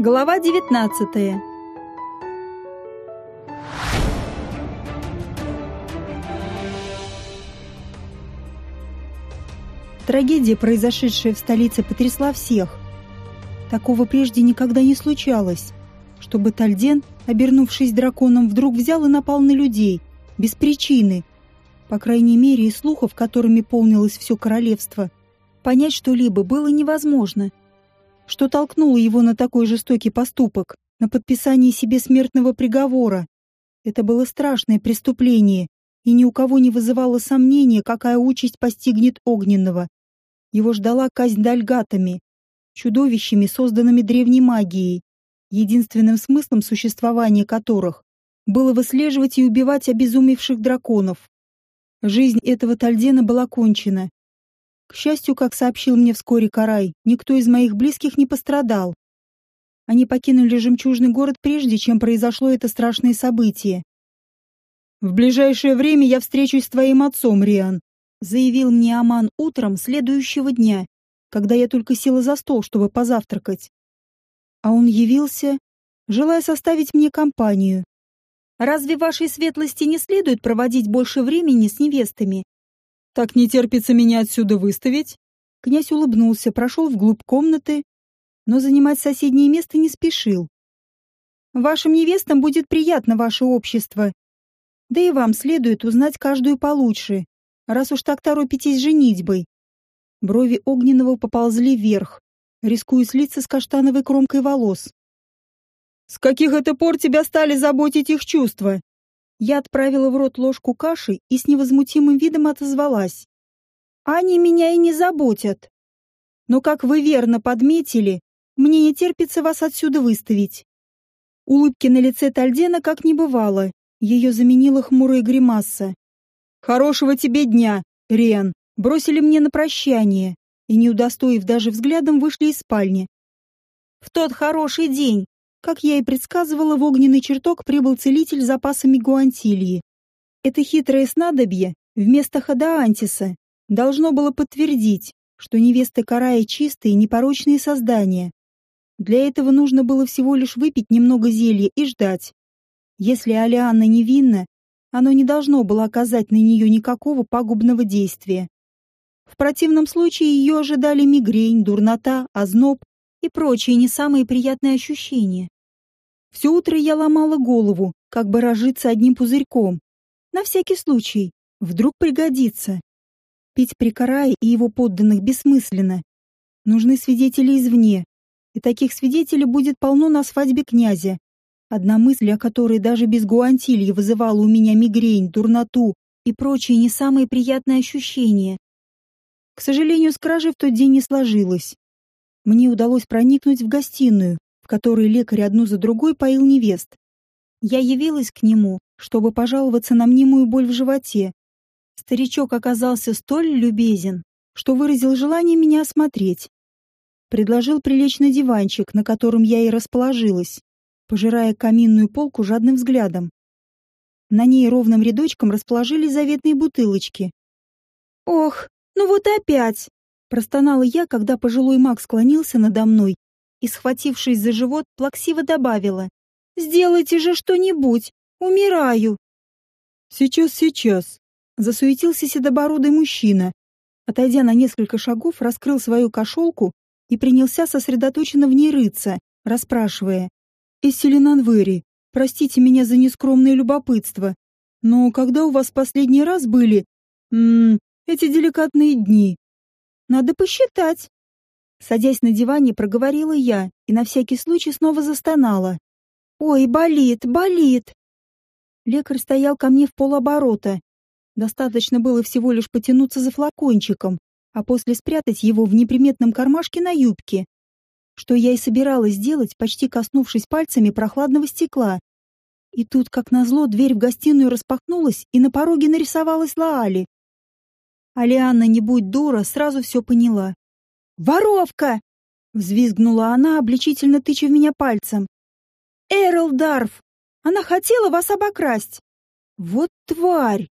Глава 19 Трагедия, произошедшая в столице, потрясла всех. Такого прежде никогда не случалось, чтобы Тальден, обернувшись драконом, вдруг взял и напал на людей, без причины. По крайней мере, из слухов, которыми полнилось все королевство, понять что-либо было невозможно. Что толкнуло его на такой жестокий поступок, на подписание себе смертного приговора? Это было страшное преступление, и ни у кого не вызывало сомнения, какая участь постигнет Огненного. Его ждала казнь дальгатами, чудовищами, созданными древней магией, единственным смыслом существования которых было выслеживать и убивать обезумевших драконов. Жизнь этого Тальдена была кончена. К счастью, как сообщил мне вскоре Карай, никто из моих близких не пострадал. Они покинули жемчужный город прежде, чем произошло это страшное событие. «В ближайшее время я встречусь с твоим отцом, Риан», заявил мне Аман утром следующего дня, когда я только села за стол, чтобы позавтракать. А он явился, желая составить мне компанию. «Разве вашей светлости не следует проводить больше времени с невестами?» «Так не терпится меня отсюда выставить?» Князь улыбнулся, прошел вглубь комнаты, но занимать соседнее место не спешил. «Вашим невестам будет приятно ваше общество, да и вам следует узнать каждую получше, раз уж так торопитесь женитьбой. Брови Огненного поползли вверх, рискуя слиться с каштановой кромкой волос. «С каких это пор тебя стали заботить их чувства?» Я отправила в рот ложку каши и с невозмутимым видом отозвалась. «Они меня и не заботят. Но, как вы верно подметили, мне не терпится вас отсюда выставить». Улыбки на лице Тальдена как не бывало, ее заменила хмурая гримаса. «Хорошего тебе дня, Риан!» Бросили мне на прощание и, не удостоив даже взглядом, вышли из спальни. В тот хороший день, как я и предсказывала, в огненный чертог прибыл целитель с запасами гуантильи. Это хитрое снадобье вместо ходаантиса должно было подтвердить, что невеста Карая чистые и непорочные создания. Для этого нужно было всего лишь выпить немного зелья и ждать, если Алианна невинна, оно не должно было оказать на нее никакого пагубного действия. В противном случае ее ожидали мигрень, дурнота, озноб и прочие не самые приятные ощущения. Все утро я ломала голову, как бы разжиться одним пузырьком. На всякий случай, вдруг пригодится. Пить при Карае и его подданных бессмысленно. Нужны свидетели извне, и таких свидетелей будет полно на свадьбе князя, Одна мысль, о которой даже без гуантильи вызывала у меня мигрень, дурноту и прочие не самые приятные ощущения. К сожалению, с кражей в тот день не сложилось. Мне удалось проникнуть в гостиную, в которой лекарь одну за другой поил невест. Я явилась к нему, чтобы пожаловаться на мнимую боль в животе. Старичок оказался столь любезен, что выразил желание меня осмотреть. Предложил прилечь на диванчик, на котором я и расположилась пожирая каминную полку жадным взглядом. На ней ровным рядочком расположились заветные бутылочки. «Ох, ну вот опять!» — простонала я, когда пожилой маг склонился надо мной и, схватившись за живот, плаксиво добавила. «Сделайте же что-нибудь! Умираю!» «Сейчас, сейчас!» — засуетился седобородый мужчина. Отойдя на несколько шагов, раскрыл свою кошелку и принялся сосредоточенно в ней рыться, расспрашивая. «Эсселин Вэри, простите меня за нескромное любопытство, но когда у вас последний раз были, м эти деликатные дни?» «Надо посчитать». Садясь на диване, проговорила я и на всякий случай снова застонала. «Ой, болит, болит!» Лекарь стоял ко мне в полоборота. Достаточно было всего лишь потянуться за флакончиком, а после спрятать его в неприметном кармашке на юбке что я и собиралась сделать, почти коснувшись пальцами прохладного стекла. И тут, как назло, дверь в гостиную распахнулась, и на пороге нарисовалась Лаали. Алианна, не будь дура, сразу все поняла. «Воровка!» — взвизгнула она, обличительно тыча в меня пальцем. «Эрл Дарф! Она хотела вас обокрасть!» «Вот тварь!»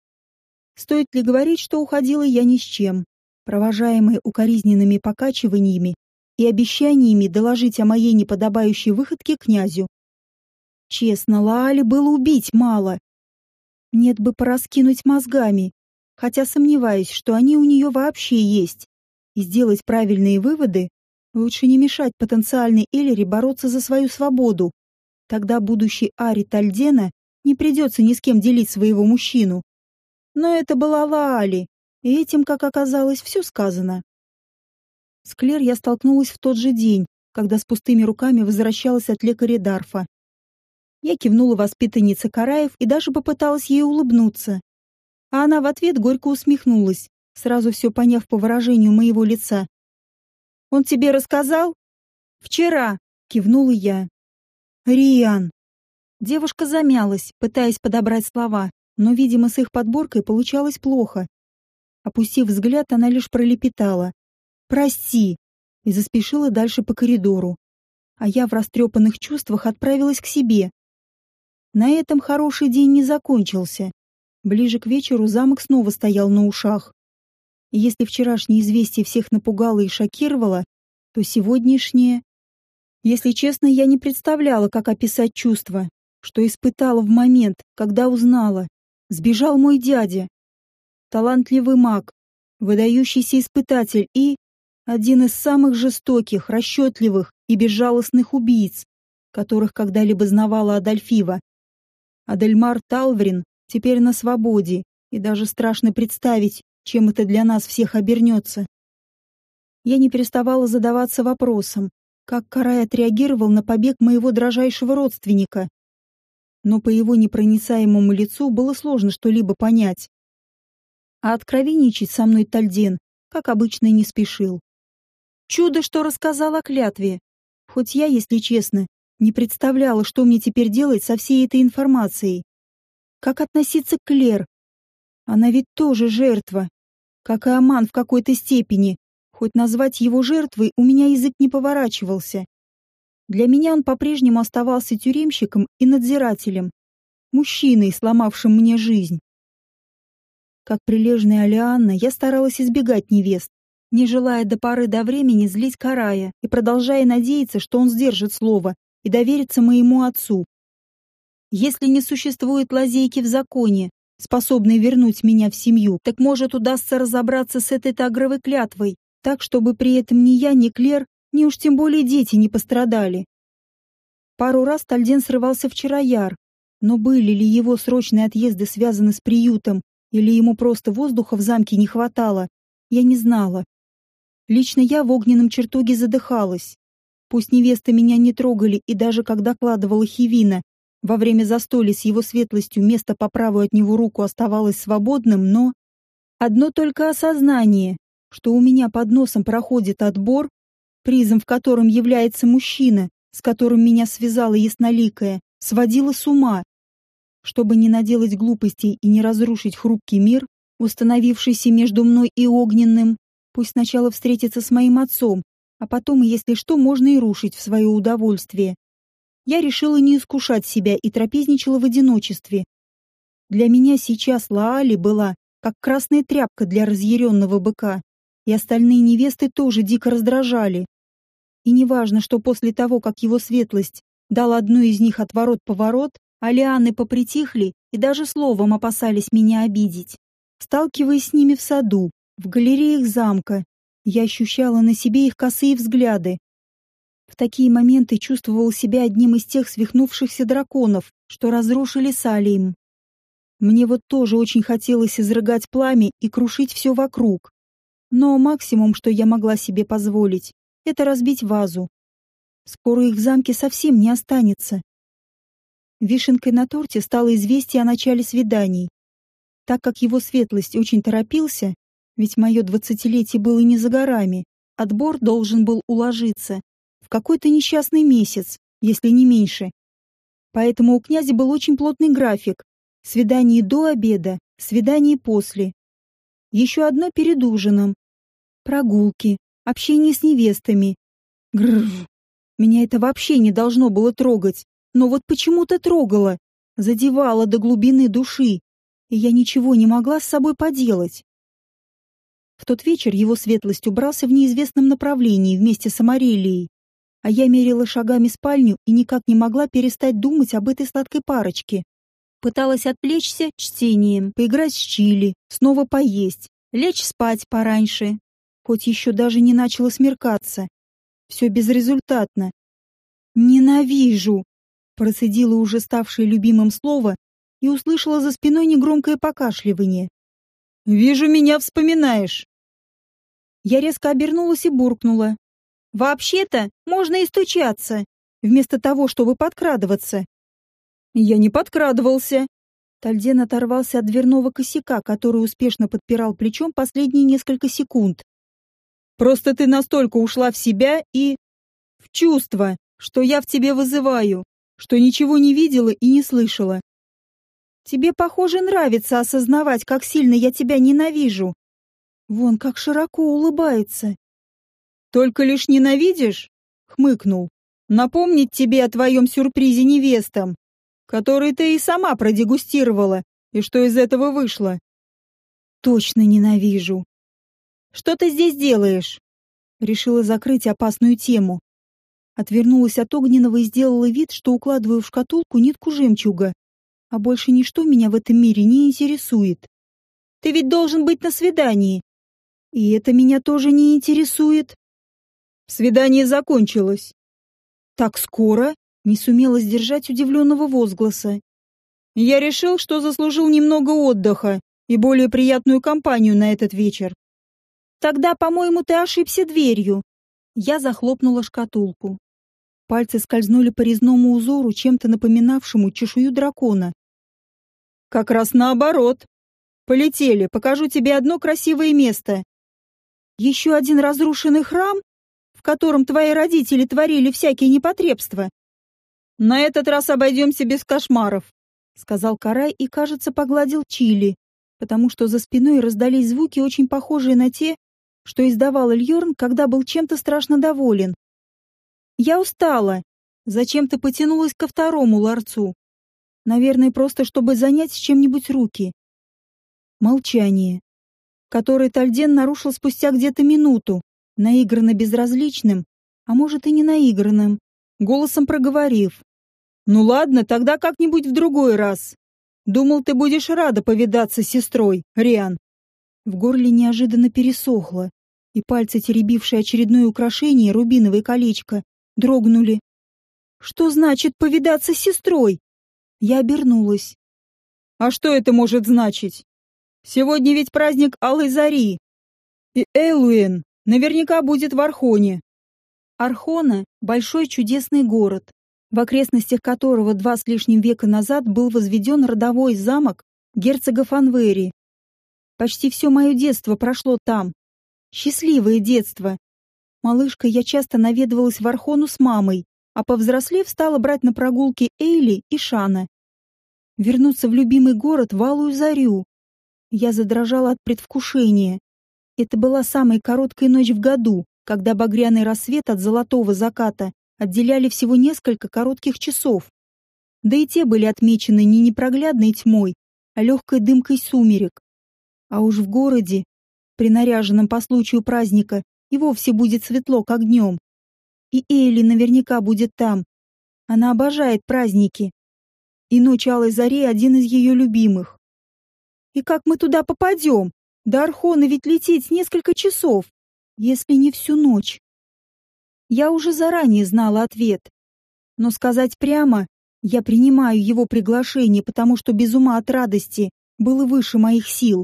Стоит ли говорить, что уходила я ни с чем, провожаемая укоризненными покачиваниями и обещаниями доложить о моей неподобающей выходке князю. Честно, Лаале было убить мало. Нет бы пораскинуть мозгами, хотя сомневаюсь, что они у нее вообще есть. И сделать правильные выводы лучше не мешать потенциальной Эллире бороться за свою свободу. Тогда будущий Ари Тальдена не придется ни с кем делить своего мужчину. Но это была Лаали, и этим, как оказалось, все сказано. С Клер я столкнулась в тот же день, когда с пустыми руками возвращалась от лекаря Дарфа. Я кивнула воспитаннице Караев и даже попыталась ей улыбнуться. А она в ответ горько усмехнулась, сразу все поняв по выражению моего лица. «Он тебе рассказал?» «Вчера», — кивнула я. «Риан». Девушка замялась, пытаясь подобрать слова, но, видимо, с их подборкой получалось плохо. Опустив взгляд, она лишь пролепетала. «Прости!» и заспешила дальше по коридору. А я в растрепанных чувствах отправилась к себе. На этом хороший день не закончился. Ближе к вечеру замок снова стоял на ушах. Если вчерашнее известие всех напугало и шокировало, то сегодняшнее... Если честно, я не представляла, как описать чувства, что испытала в момент, когда узнала. Сбежал мой дядя. Талантливый маг, выдающийся испытатель и... Один из самых жестоких, расчетливых и безжалостных убийц, которых когда-либо знавала Адольфива. Адельмар Талврин теперь на свободе, и даже страшно представить, чем это для нас всех обернется. Я не переставала задаваться вопросом, как Карай отреагировал на побег моего дрожайшего родственника. Но по его непроницаемому лицу было сложно что-либо понять. А откровенничать со мной Тальден, как обычно, не спешил. Чудо, что рассказал о клятве. Хоть я, если честно, не представляла, что мне теперь делать со всей этой информацией. Как относиться к Клер? Она ведь тоже жертва. Как и Аман в какой-то степени. Хоть назвать его жертвой у меня язык не поворачивался. Для меня он по-прежнему оставался тюремщиком и надзирателем. Мужчиной, сломавшим мне жизнь. Как прилежная Алианна, я старалась избегать невест, не желая до поры до времени злить Карая и продолжая надеяться, что он сдержит слово и доверится моему отцу. Если не существует лазейки в законе, способной вернуть меня в семью, так может удастся разобраться с этой тагровой клятвой, так, чтобы при этом ни я, ни Клер, ни уж тем более дети не пострадали. Пару раз Тальден срывался вчера яр, но были ли его срочные отъезды связаны с приютом, или ему просто воздуха в замке не хватало, я не знала. Лично я в огненном чертоге задыхалась. Пусть невесты меня не трогали, и даже когда кладывала Хивина, во время застолья с его светлостью место по правую от него руку оставалось свободным, но... Одно только осознание, что у меня под носом проходит отбор, призом в котором является мужчина, с которым меня связала ясноликая, сводило с ума. Чтобы не наделать глупостей и не разрушить хрупкий мир, установившийся между мной и огненным, пусть сначала встретится с моим отцом, а потом, если что, можно и рушить в свое удовольствие. Я решила не искушать себя и трапезничала в одиночестве. Для меня сейчас Лаали была как красная тряпка для разъяренного быка, и остальные невесты тоже дико раздражали. И неважно, что после того, как его светлость дал одну из них отворот-поворот, алианы попритихли и даже словом опасались меня обидеть. Сталкиваясь с ними в саду, в галереях замка, я ощущала на себе их косые взгляды. В такие моменты чувствовал себя одним из тех свихнувшихся драконов, что разрушили Салием. Мне вот тоже очень хотелось изрыгать пламя и крушить все вокруг. Но максимум, что я могла себе позволить, это разбить вазу. Скоро их в замке совсем не останется. Вишенкой на торте стало известие о начале свиданий. Так как его светлость очень торопился, ведь мое двадцатилетие было не за горами. Отбор должен был уложиться какой-то несчастный месяц, если не меньше. Поэтому у князя был очень плотный график. Свидание до обеда, свидание после. Еще одно перед ужином. Прогулки, общение с невестами. Грррр. Меня это вообще не должно было трогать. Но вот почему-то трогало. Задевало до глубины души. И я ничего не могла с собой поделать. В тот вечер его светлость убрался в неизвестном направлении вместе с Амарелией, а я мерила шагами спальню и никак не могла перестать думать об этой сладкой парочке. Пыталась отвлечься чтением, поиграть с чили, снова поесть, лечь спать пораньше, хоть еще даже не начало смеркаться. Все безрезультатно. «Ненавижу!» — процедила уже ставшее любимым слово и услышала за спиной негромкое покашливание. «Вижу, меня вспоминаешь!» Я резко обернулась и буркнула. «Вообще-то можно и стучаться, вместо того, чтобы подкрадываться». «Я не подкрадывался». Тальден оторвался от дверного косяка, который успешно подпирал плечом последние несколько секунд. «Просто ты настолько ушла в себя и... в чувство, что я в тебе вызываю, что ничего не видела и не слышала. Тебе, похоже, нравится осознавать, как сильно я тебя ненавижу. Вон как широко улыбается. Только лишь ненавидишь? Хмыкнул. Напомнить тебе о твоем сюрпризе невестам, который ты и сама продегустировала, и что из этого вышло. Точно ненавижу. Что ты здесь делаешь? Решила закрыть опасную тему. Отвернулась от огненного и сделала вид, что укладываю в шкатулку нитку жемчуга. А больше ничто меня в этом мире не интересует. Ты ведь должен быть на свидании. И это меня тоже не интересует. Свидание закончилось. Так скоро? Не сумела сдержать удивленного возгласа. Я решил, что заслужил немного отдыха и более приятную компанию на этот вечер. Тогда, по-моему, ты ошибся дверью. Я захлопнула шкатулку. Пальцы скользнули по резному узору, чем-то напоминавшему чешую дракона. Как раз наоборот. Полетели, покажу тебе одно красивое место. Еще один разрушенный храм, в котором твои родители творили всякие непотребства. На этот раз обойдемся без кошмаров, сказал Карай и, кажется, погладил Чили, потому что за спиной раздались звуки, очень похожие на те, что издавал Ильорн, когда был чем-то страшно доволен. Я устала. Зачем-то потянулась ко второму ларцу. Наверное, просто чтобы занять чем-нибудь руки. Молчание, которое Тальден нарушил спустя где-то минуту, наигранно безразличным, а может и не наигранным, голосом проговорив. «Ну ладно, тогда как-нибудь в другой раз. Думал, ты будешь рада повидаться с сестрой, Риан». В горле неожиданно пересохло, и пальцы, теребившие очередное украшение, рубиновое колечко, дрогнули. «Что значит повидаться с сестрой?» Я обернулась. А что это может значить? Сегодня ведь праздник Алой Зари. И Элуэн наверняка будет в Архоне. Архона — большой чудесный город, в окрестностях которого два с лишним века назад был возведен родовой замок герцога Фанвери. Почти все мое детство прошло там. Счастливое детство. Малышкой я часто наведывалась в Архону с мамой, а повзрослев стала брать на прогулки Эйли и Шана. Вернуться в любимый город в алую зарю. Я задрожала от предвкушения. Это была самая короткая ночь в году, когда багряный рассвет от золотого заката отделяли всего несколько коротких часов. Да и те были отмечены не непроглядной тьмой, а легкой дымкой сумерек. А уж в городе, принаряженном по случаю праздника, и вовсе будет светло, как днем. И Эйли наверняка будет там. Она обожает праздники. И ночь Алой Зари один из ее любимых. И как мы туда попадем? До Архона ведь лететь несколько часов, если не всю ночь. Я уже заранее знала ответ. Но сказать прямо, я принимаю его приглашение, потому что без ума от радости было выше моих сил.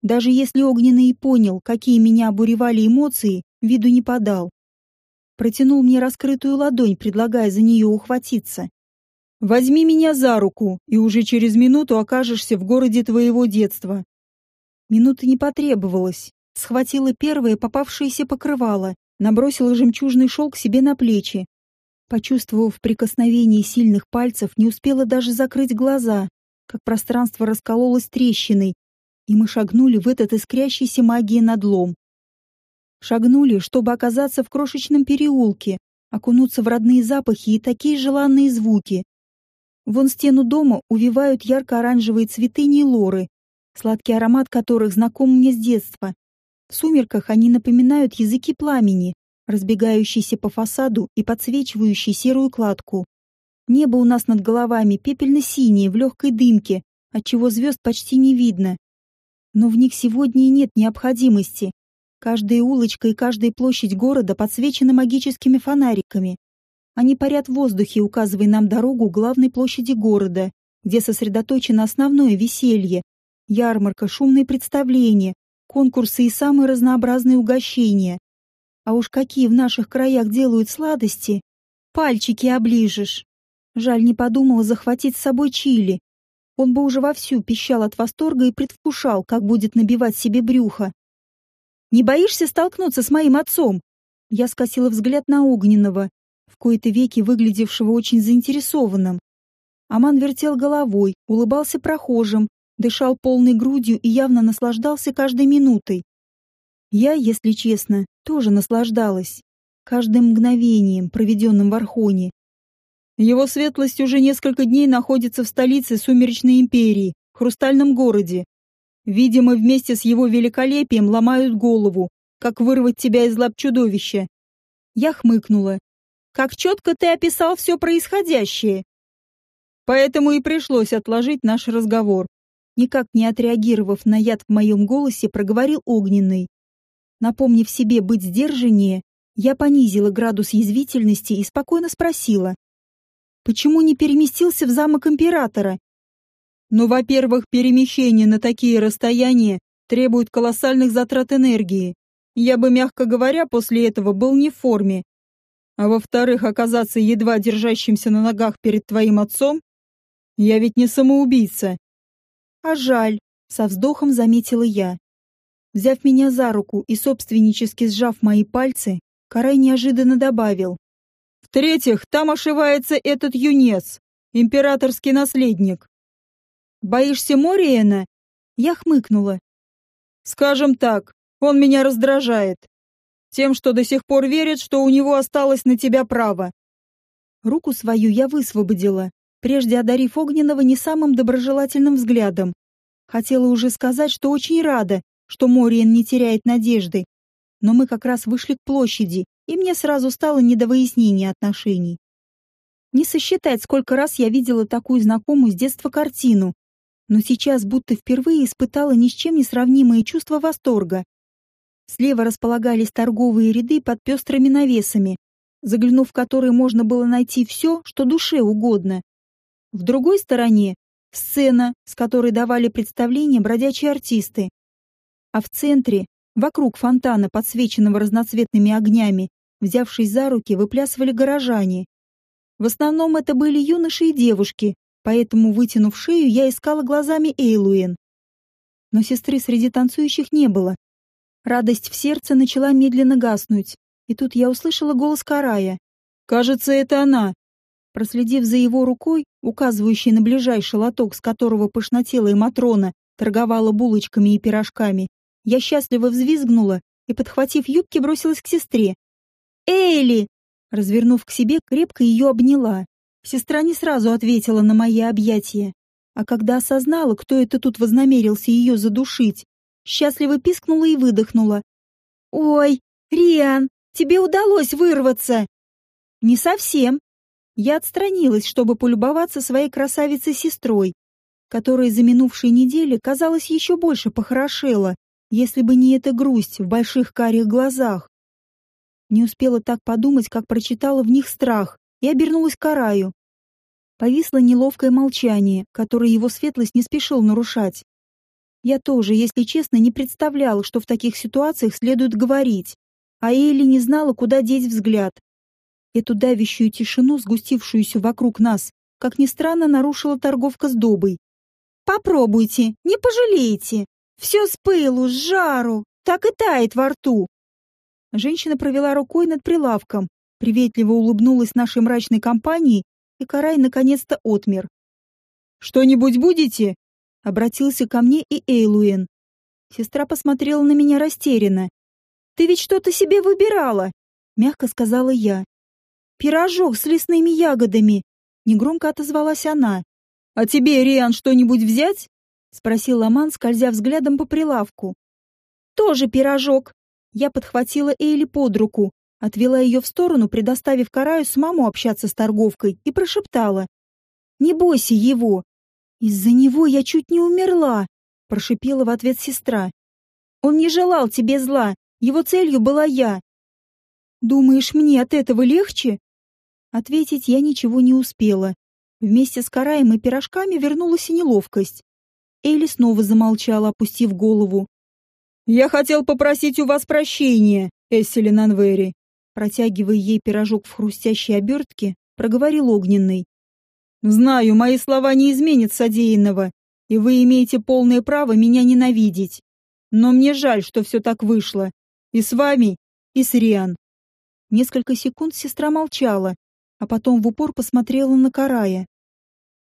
Даже если Огненный понял, какие меня обуревали эмоции, виду не подал протянул мне раскрытую ладонь, предлагая за нее ухватиться. «Возьми меня за руку, и уже через минуту окажешься в городе твоего детства». Минуты не потребовалось. Схватила первое попавшееся покрывало, набросила жемчужный шелк себе на плечи. Почувствовав прикосновение сильных пальцев, не успела даже закрыть глаза, как пространство раскололось трещиной, и мы шагнули в этот искрящийся магией надлом. Шагнули, чтобы оказаться в крошечном переулке, окунуться в родные запахи и такие желанные звуки. Вон стену дома увивают ярко-оранжевые цветы нейлоры, сладкий аромат которых знаком мне с детства. В сумерках они напоминают языки пламени, разбегающиеся по фасаду и подсвечивающие серую кладку. Небо у нас над головами пепельно-синее, в легкой дымке, отчего звезд почти не видно. Но в них сегодня и нет необходимости. Каждая улочка и каждая площадь города подсвечена магическими фонариками. Они парят в воздухе, указывая нам дорогу к главной площади города, где сосредоточено основное веселье, ярмарка, шумные представления, конкурсы и самые разнообразные угощения. А уж какие в наших краях делают сладости, пальчики оближешь. Жаль, не подумала захватить с собой чили. Он бы уже вовсю пищал от восторга и предвкушал, как будет набивать себе брюхо. «Не боишься столкнуться с моим отцом?» Я скосила взгляд на Огненного, в кои-то веки выглядевшего очень заинтересованным. Аман вертел головой, улыбался прохожим, дышал полной грудью и явно наслаждался каждой минутой. Я, если честно, тоже наслаждалась. Каждым мгновением, проведенным в Архоне. Его светлость уже несколько дней находится в столице Сумеречной империи, Хрустальном городе. Видимо, вместе с его великолепием ломают голову, как вырвать тебя из лап чудовища. Я хмыкнула. Как четко ты описал все происходящее. Поэтому и пришлось отложить наш разговор. Никак не отреагировав на яд в моем голосе, проговорил Огненный. Напомнив себе быть сдержаннее, я понизила градус язвительности и спокойно спросила. «Почему не переместился в замок императора?» «Ну, во-первых, перемещение на такие расстояния требует колоссальных затрат энергии. Я бы, мягко говоря, после этого был не в форме. А во-вторых, оказаться едва держащимся на ногах перед твоим отцом? Я ведь не самоубийца. А жаль, со вздохом заметила я. Взяв меня за руку и собственнически сжав мои пальцы, Карай неожиданно добавил. В-третьих, там ошивается этот юнец, императорский наследник. Боишься Мориена? Я хмыкнула. Скажем так, он меня раздражает. Тем, что до сих пор верит, что у него осталось на тебя право. Руку свою я высвободила, прежде одарив Огненного не самым доброжелательным взглядом. Хотела уже сказать, что очень рада, что Мориен не теряет надежды. Но мы как раз вышли к площади, и мне сразу стало не до выяснения отношений. Не сосчитать, сколько раз я видела такую знакомую с детства картину, но сейчас будто впервые испытала ни с чем не сравнимое чувство восторга. Слева располагались торговые ряды под пестрыми навесами, заглянув в которые можно было найти все, что душе угодно. В другой стороне — сцена, с которой давали представление бродячие артисты. А в центре, вокруг фонтана, подсвеченного разноцветными огнями, взявшись за руки, выплясывали горожане. В основном это были юноши и девушки, поэтому, вытянув шею, я искала глазами Эйлуэн. Но сестры среди танцующих не было. Радость в сердце начала медленно гаснуть, и тут я услышала голос Карая. «Кажется, это она!» Проследив за его рукой, указывающей на ближайший лоток, с которого пышнотелая Матрона торговала булочками и пирожками, я счастливо взвизгнула и, подхватив юбки, бросилась к сестре. «Элли!» Развернув к себе, крепко ее обняла. Сестра не сразу ответила на мои объятия, а когда осознала, кто это тут вознамерился ее задушить, счастливо пискнула и выдохнула. «Ой, Риан, тебе удалось вырваться!» «Не совсем», я отстранилась, чтобы полюбоваться своей красавицей-сестрой, которая за минувшие недели, казалось, еще больше похорошела, если бы не эта грусть в больших карих глазах. Не успела так подумать, как прочитала в них страх, и обернулась к Араю. Повисло неловкое молчание, которое его светлость не спешил нарушать. Я тоже, если честно, не представляла, что в таких ситуациях следует говорить, а Элли не знала, куда деть взгляд. Эту давящую тишину, сгустившуюся вокруг нас, как ни странно, нарушила торговка с добой. «Попробуйте, не пожалеете. Все с пылу, с жару, так и тает во рту». Женщина провела рукой над прилавком, приветливо улыбнулась нашей мрачной компании, и Карай наконец-то отмер. «Что-нибудь будете?» — обратился ко мне и Эйлуэн. Сестра посмотрела на меня растерянно. «Ты ведь что-то себе выбирала!» — мягко сказала я. «Пирожок с лесными ягодами!» — негромко отозвалась она. «А тебе, Риан, что-нибудь взять?» — спросил Аман, скользя взглядом по прилавку. тоже пирожок!» Я подхватила Эйли под руку, отвела ее в сторону, предоставив Караю самому общаться с торговкой, и прошептала. «Не бойся его!» «Из-за него я чуть не умерла!» — прошипела в ответ сестра. «Он не желал тебе зла, его целью была я!» «Думаешь, мне от этого легче?» Ответить я ничего не успела. Вместе с караем и пирожками вернулась и неловкость. Элли снова замолчала, опустив голову. «Я хотел попросить у вас прощения, Эсселин Анвери», протягивая ей пирожок в хрустящей обертке, проговорил Огненный. «Знаю, мои слова не изменят содеянного, и вы имеете полное право меня ненавидеть. Но мне жаль, что все так вышло. И с вами, и с Риан». Несколько секунд сестра молчала, а потом в упор посмотрела на Карая.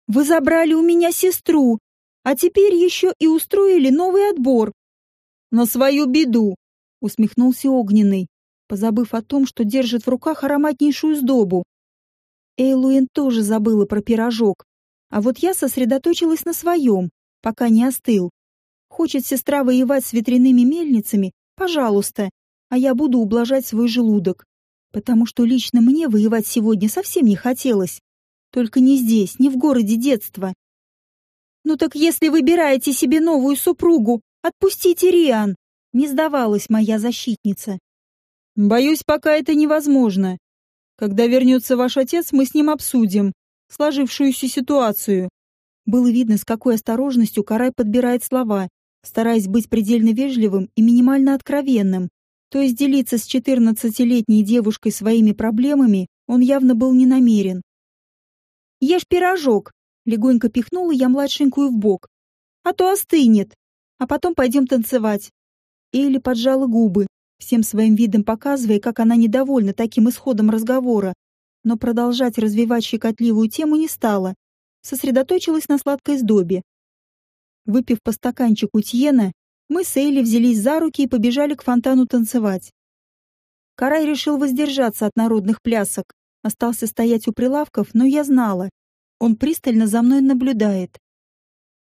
«Вы забрали у меня сестру, а теперь еще и устроили новый отбор». «На свою беду», — усмехнулся Огненный, позабыв о том, что держит в руках ароматнейшую сдобу. Эйлуин тоже забыла про пирожок, а вот я сосредоточилась на своем, пока не остыл. Хочет сестра воевать с ветряными мельницами? Пожалуйста, а я буду ублажать свой желудок потому что лично мне воевать сегодня совсем не хотелось. Только не здесь, не в городе детства. «Ну так если выбираете себе новую супругу, отпустите Риан!» Не сдавалась моя защитница. «Боюсь, пока это невозможно. Когда вернется ваш отец, мы с ним обсудим сложившуюся ситуацию». Было видно, с какой осторожностью Карай подбирает слова, стараясь быть предельно вежливым и минимально откровенным. То есть делиться с четырнадцатилетней девушкой своими проблемами он явно был не намерен. «Ешь пирожок!» — легонько пихнула я младшенькую в бок. «А то остынет! А потом пойдем танцевать!» Элли поджала губы, всем своим видом показывая, как она недовольна таким исходом разговора, но продолжать развивать щекотливую тему не стала, сосредоточилась на сладкой сдобе. Выпив по стаканчику Тьена, мы с Эйли взялись за руки и побежали к фонтану танцевать. Карай решил воздержаться от народных плясок, остался стоять у прилавков, но я знала. Он пристально за мной наблюдает.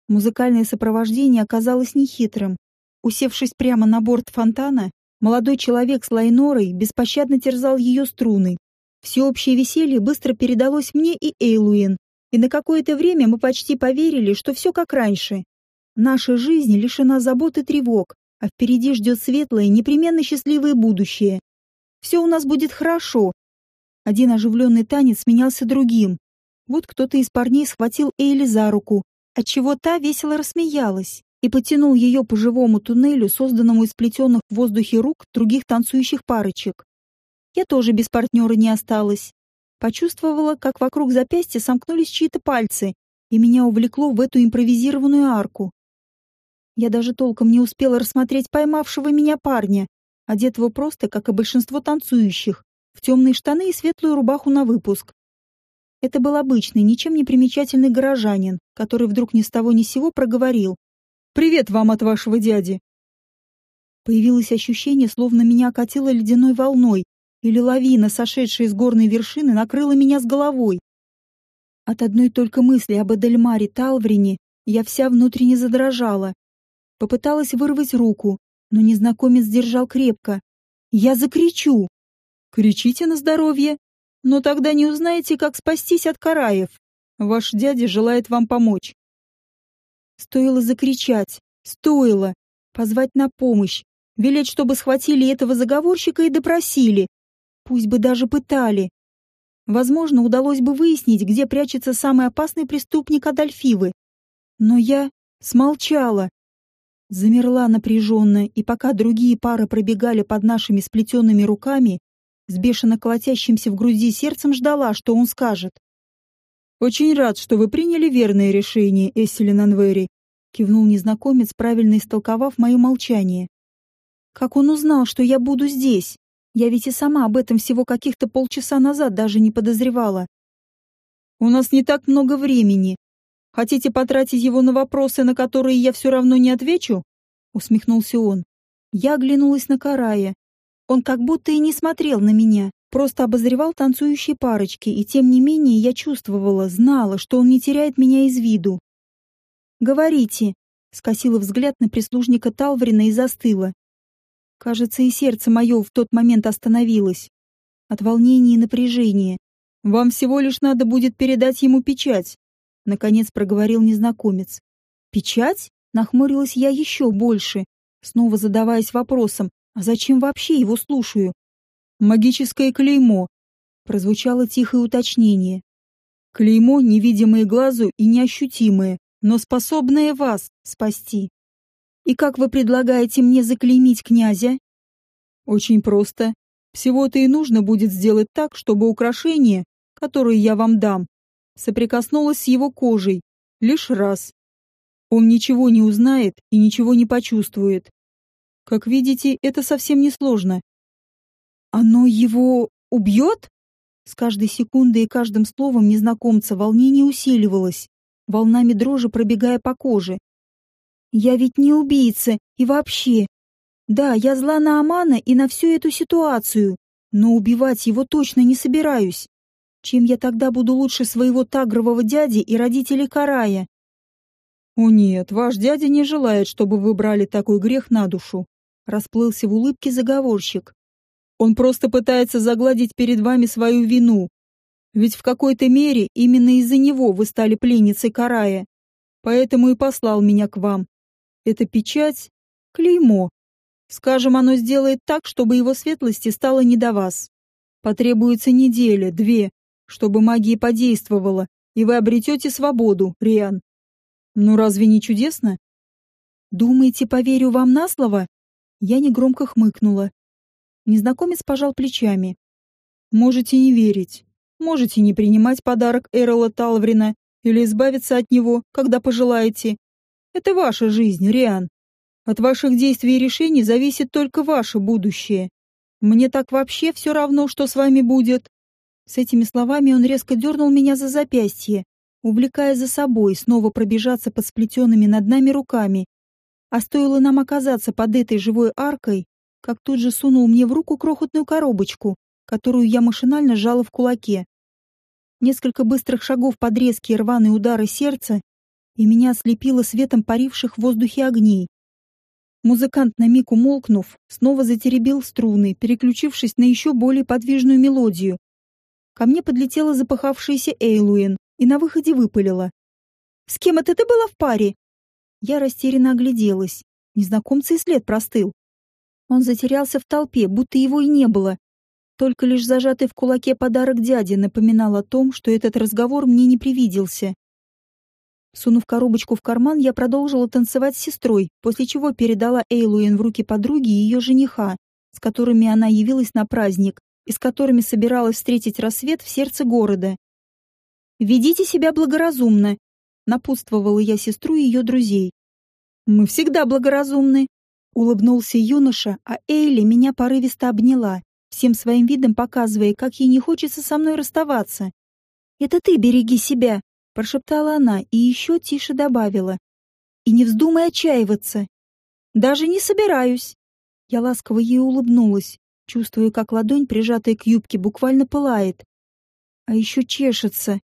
Музыкальное сопровождение оказалось нехитрым. Усевшись прямо на борт фонтана, молодой человек с Лайнорой беспощадно терзал ее струны. Всеобщее веселье быстро передалось мне и Эйлуин, и на какое-то время мы почти поверили, что все как раньше, Наша жизнь лишена забот и тревог, а впереди ждет светлое, непременно счастливое будущее. Все у нас будет хорошо. Один оживленный танец сменялся другим. Вот кто-то из парней схватил Эйли за руку, отчего та весело рассмеялась и потянул ее по живому туннелю, созданному из плетенных в воздухе рук других танцующих парочек. Я тоже без партнера не осталась. Почувствовала, как вокруг запястья сомкнулись чьи-то пальцы, и меня увлекло в эту импровизированную арку. Я даже толком не успела рассмотреть поймавшего меня парня, одетого просто, как и большинство танцующих, в темные штаны и светлую рубаху на выпуск. Это был обычный, ничем не примечательный горожанин, который вдруг ни с того ни с сего проговорил. «Привет вам от вашего дяди!» Появилось ощущение, словно меня окатило ледяной волной, или лавина, сошедшая с горной вершины, накрыла меня с головой. От одной только мысли об Эдельмаре Талврине я вся внутренне задрожала. Попыталась вырвать руку, но незнакомец держал крепко. «Я закричу!» «Кричите на здоровье, но тогда не узнаете, как спастись от караев. Ваш дядя желает вам помочь». Стоило закричать, стоило позвать на помощь, велеть, чтобы схватили этого заговорщика и допросили. Пусть бы даже пытали. Возможно, удалось бы выяснить, где прячется самый опасный преступник Адольфивы. Но я смолчала. Замерла напряженно, и пока другие пары пробегали под нашими сплетенными руками, с бешено колотящимся в груди сердцем ждала, что он скажет. «Очень рад, что вы приняли верное решение, Эсселин Анвери», кивнул незнакомец, правильно истолковав мое молчание. «Как он узнал, что я буду здесь? Я ведь и сама об этом всего каких-то полчаса назад даже не подозревала». «У нас не так много времени», Хотите потратить его на вопросы, на которые я все равно не отвечу?» Усмехнулся он. Я оглянулась на Карая. Он как будто и не смотрел на меня, просто обозревал танцующие парочки, и тем не менее я чувствовала, знала, что он не теряет меня из виду. «Говорите», — скосила взгляд на прислужника Талврина и застыла. Кажется, и сердце мое в тот момент остановилось. От волнения и напряжения. «Вам всего лишь надо будет передать ему печать», — наконец проговорил незнакомец. «Печать?» — нахмурилась я еще больше, снова задаваясь вопросом, а зачем вообще его слушаю? «Магическое клеймо», — прозвучало тихое уточнение. «Клеймо, невидимое глазу и неощутимое, но способное вас спасти». «И как вы предлагаете мне заклеймить князя?» «Очень просто. Всего-то и нужно будет сделать так, чтобы украшение, которое я вам дам, соприкоснулось с его кожей лишь раз. Он ничего не узнает и ничего не почувствует. Как видите, это совсем не сложно. Оно его убьет? С каждой секундой и каждым словом незнакомца волнение усиливалось, волнами дрожи пробегая по коже. Я ведь не убийца, и вообще. Да, я зла на Амана и на всю эту ситуацию, но убивать его точно не собираюсь. Чем я тогда буду лучше своего тагрового дяди и родителей Карая? О нет, ваш дядя не желает, чтобы вы брали такой грех на душу расплылся в улыбке заговорщик. Он просто пытается загладить перед вами свою вину. Ведь в какой-то мере именно из-за него вы стали пленницей Карая. Поэтому и послал меня к вам. Это печать, клеймо. Скажем, оно сделает так, чтобы его светлости стало не до вас. Потребуется неделя, две, чтобы магия подействовала, и вы обретете свободу, Риан. Ну разве не чудесно? Думаете, поверю вам на слово? Я негромко хмыкнула. Незнакомец пожал плечами. «Можете не верить. Можете не принимать подарок Эрола Талврина или избавиться от него, когда пожелаете. Это ваша жизнь, Риан. От ваших действий и решений зависит только ваше будущее. Мне так вообще все равно, что с вами будет». С этими словами он резко дернул меня за запястье, увлекая за собой снова пробежаться под сплетенными над нами руками а стоило нам оказаться под этой живой аркой, как тут же сунул мне в руку крохотную коробочку, которую я машинально сжала в кулаке. Несколько быстрых шагов под резкие рваные удары сердца, и меня ослепило светом паривших в воздухе огней. Музыкант, на миг умолкнув, снова затеребил струны, переключившись на еще более подвижную мелодию. Ко мне подлетела запыхавшаяся Эйлуин и на выходе выпалила. «С кем это ты была в паре?» Я растерянно огляделась. Незнакомца и след простыл. Он затерялся в толпе, будто его и не было. Только лишь зажатый в кулаке подарок дяди напоминал о том, что этот разговор мне не привиделся. Сунув коробочку в карман, я продолжила танцевать с сестрой, после чего передала Эйлуин в руки подруги и ее жениха, с которыми она явилась на праздник и с которыми собиралась встретить рассвет в сердце города. «Ведите себя благоразумно напутствовала я сестру и ее друзей. «Мы всегда благоразумны», — улыбнулся юноша, а Эйли меня порывисто обняла, всем своим видом показывая, как ей не хочется со мной расставаться. «Это ты береги себя», — прошептала она и еще тише добавила. «И не вздумай отчаиваться». «Даже не собираюсь». Я ласково ей улыбнулась, чувствуя, как ладонь, прижатая к юбке, буквально пылает. А еще чешется,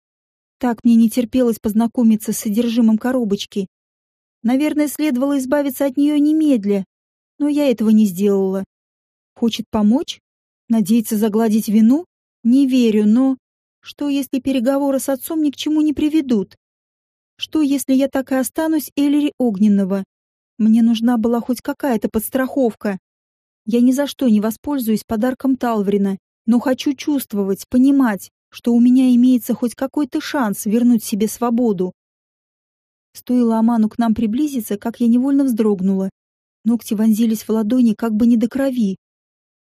так мне не терпелось познакомиться с содержимым коробочки. Наверное, следовало избавиться от нее немедля, но я этого не сделала. Хочет помочь? Надеется загладить вину? Не верю, но... Что, если переговоры с отцом ни к чему не приведут? Что, если я так и останусь Эллири Огненного? Мне нужна была хоть какая-то подстраховка. Я ни за что не воспользуюсь подарком Талврина, но хочу чувствовать, понимать, что у меня имеется хоть какой-то шанс вернуть себе свободу. Стоило Аману к нам приблизиться, как я невольно вздрогнула. Ногти вонзились в ладони как бы не до крови.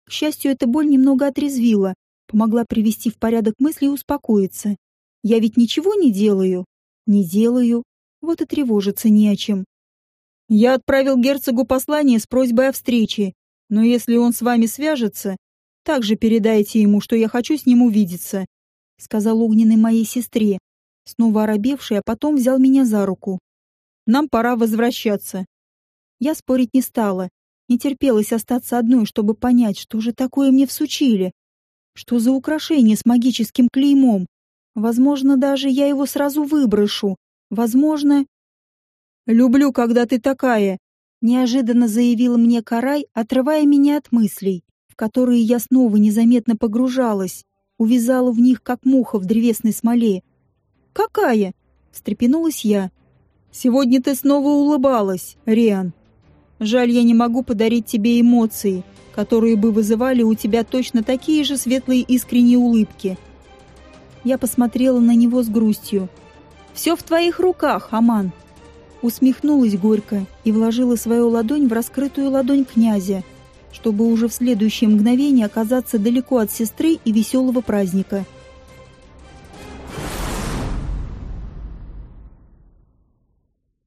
К счастью, эта боль немного отрезвила, помогла привести в порядок мысли и успокоиться. Я ведь ничего не делаю. Не делаю. Вот и тревожиться не о чем. Я отправил герцогу послание с просьбой о встрече, но если он с вами свяжется, также передайте ему, что я хочу с ним увидеться сказал огненной моей сестре, снова оробевший, а потом взял меня за руку. Нам пора возвращаться. Я спорить не стала. Не терпелось остаться одной, чтобы понять, что же такое мне всучили. Что за украшение с магическим клеймом? Возможно, даже я его сразу выброшу. Возможно... «Люблю, когда ты такая!» Неожиданно заявила мне Карай, отрывая меня от мыслей, в которые я снова незаметно погружалась, увязала в них, как муха в древесной смоле. «Какая?» — встрепенулась я. «Сегодня ты снова улыбалась, Риан. Жаль, я не могу подарить тебе эмоции, которые бы вызывали у тебя точно такие же светлые искренние улыбки». Я посмотрела на него с грустью. «Все в твоих руках, Аман!» Усмехнулась горько и вложила свою ладонь в раскрытую ладонь князя, чтобы уже в следующее мгновение оказаться далеко от сестры и веселого праздника –